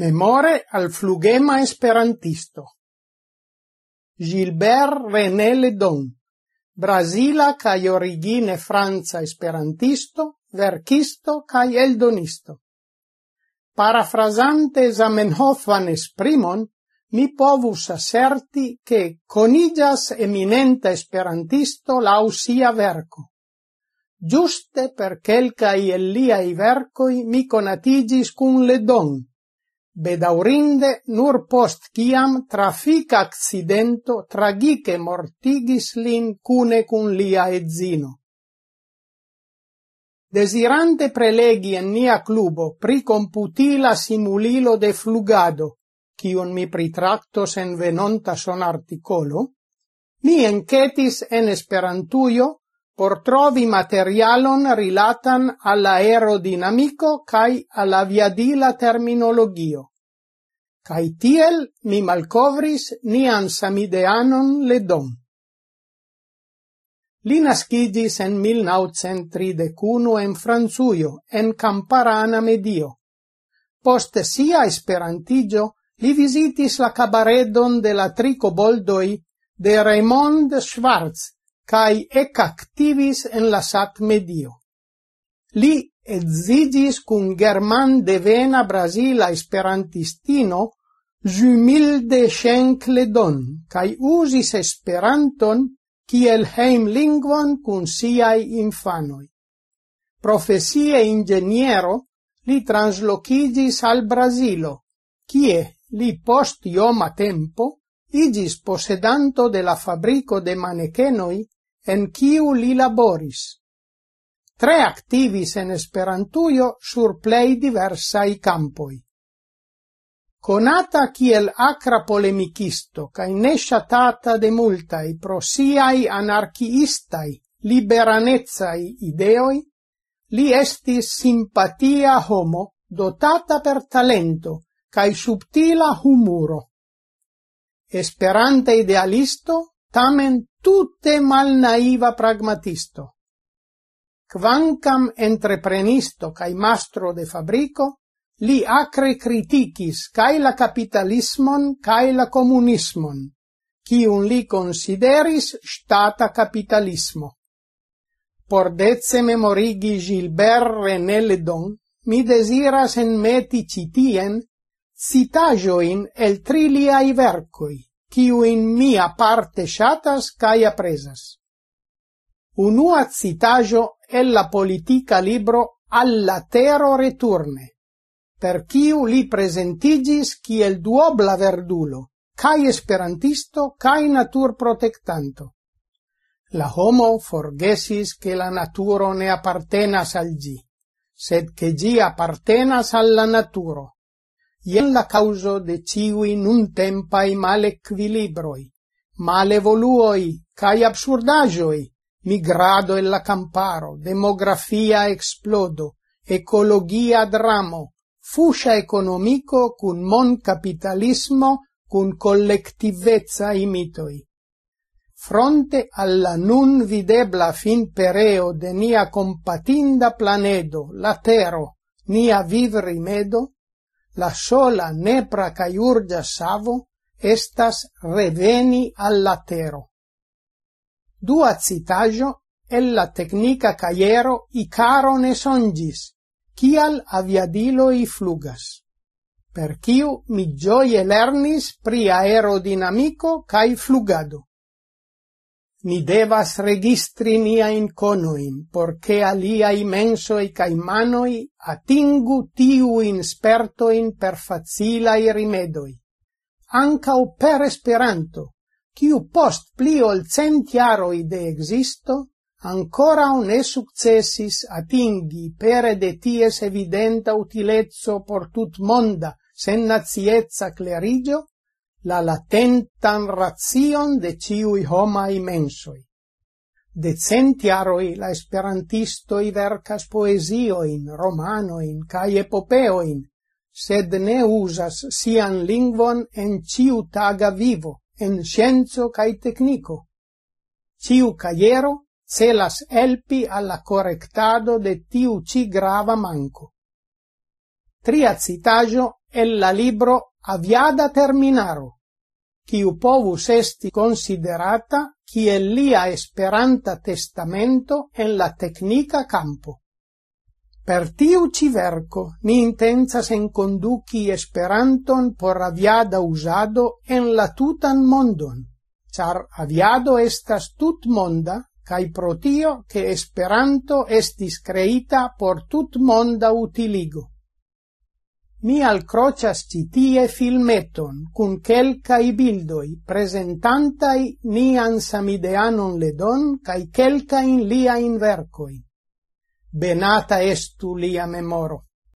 Memore al flugema esperantisto. Gilbert René Ledon, Brasila cae origine Franca esperantisto, verkisto cae eldonisto. Parafrasante Zamenhofan esprimon, mi povus asserti che conigas eminenta esperantisto lau sia verco. Giuste per quelcai el liai vercoi mi conatigis cun Ledon, Bedaurinde nur post ciam trafic accidento tragiche mortigis lin cune cun lia edzino. Desirante prelegi en nia clubo pri computila simulilo de flugado, cion mi pritractos en venonta son articolo, mi encetis en esperantuio por trovi materialon rilatan alla aerodinamico cae alla viadila terminologio. Cae tiel mi malcovris nian samideanon ledom. Li nascigis en 1931 en Franzuio, en Camparana Medio. Post sia esperantigio, li visitis la cabaredon de la tricoboldoi de Raymond Schwartz, cae ec activis en la sat medio. Li edzigis cun german devena brasila esperantistino Jumilde Schenkledon, cae usis esperanton kiel heim lingvon cun siai infanoi. Profesie ingeniero, li translocigis al Brasilo, kie li post ioma tempo igis posedanto de la fabrico de manecenoi en kiu li laboris. Tre activis en esperantuio sur plei diversai campoi. Conata kiel acra polemicisto, cae ne shatata de multai pro siai anarchiistai, liberanezai ideoi, li estis simpatia homo dotata per talento cae subtila humuro. Esperante idealisto, tamen tutte malnaiva pragmatisto. Quancam entreprenisto cae mastro de fabrico, li acre criticis cae la capitalismon cae la comunismon, cium li consideris stata capitalismo. Por dece memorigi Gilbert René Ledon, mi desiras enmeti citien citajoin el triliai vercoi kiuin mia parte shatas cae apresas. Unua citajo el la politica libro Alla tero returne, per quiu li presentigis kiel duobla verdulo, cae esperantisto, cae natur protectanto. La homo forgesis che la naturo ne appartenas al gi, sed che gi appartenas alla naturo Ien la causo de ciui nun tempai malequilibroi, malevoluoi, cae absurdagioi, migrado el la camparo, demografia explodo, ecologia dramo, fuscia economico cun mon capitalismo cun collectivezza imitoi. Fronte alla nun videbla fin pereo de nia compatinda planedo, la tero, nia viv rimedo, la sola nepra cae urgia savo estas reveni alla tero. Dua citaggio el la tecnica caiero Icaro ne songis, cial aviadiloi flugas. Per ciu mi gioie lernis pri aerodinamico cae flugado ni devas registri miain conuin, porce aliai mensoi cae manoi atingu tiuin spertoin per facilai rimedoi. Ancau per esperanto, kiu post pli ol cent jaroi de existo, ancora ne successis atingi pere de ties evidenta utilezzo por tut monda sen naziezza clerigio, la latentan razion de ciui homai mensoi. De centiaroi la esperantistoi vercas poesioin, romanoin, cae epopeoin, sed ne usas sian lingvon en ciu taga vivo, en scienzo cae tecnico. Ciu caiero celas elpi alla correctado de tiu ci grava manco. Tria citajo el la libro aviada terminaro, quiu povus esti considerata kiel lia esperanta testamento en la tecnica campo. Per tiu ci verco ni intensas enconduci esperanton por aviada usado en la tutan mondon, char aviado estas tut monda cae pro tio che Esperanto estis creita por tut monda utiligo mi alcrocias citie filmeton cun quelcai bildoi presentantai nian samideanon ledon cae quelcae liain vercoi. Benata estu lia memoro.